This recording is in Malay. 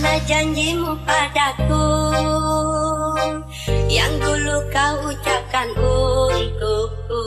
Mana janjimu padaku Yang dulu kau ucapkan untukku.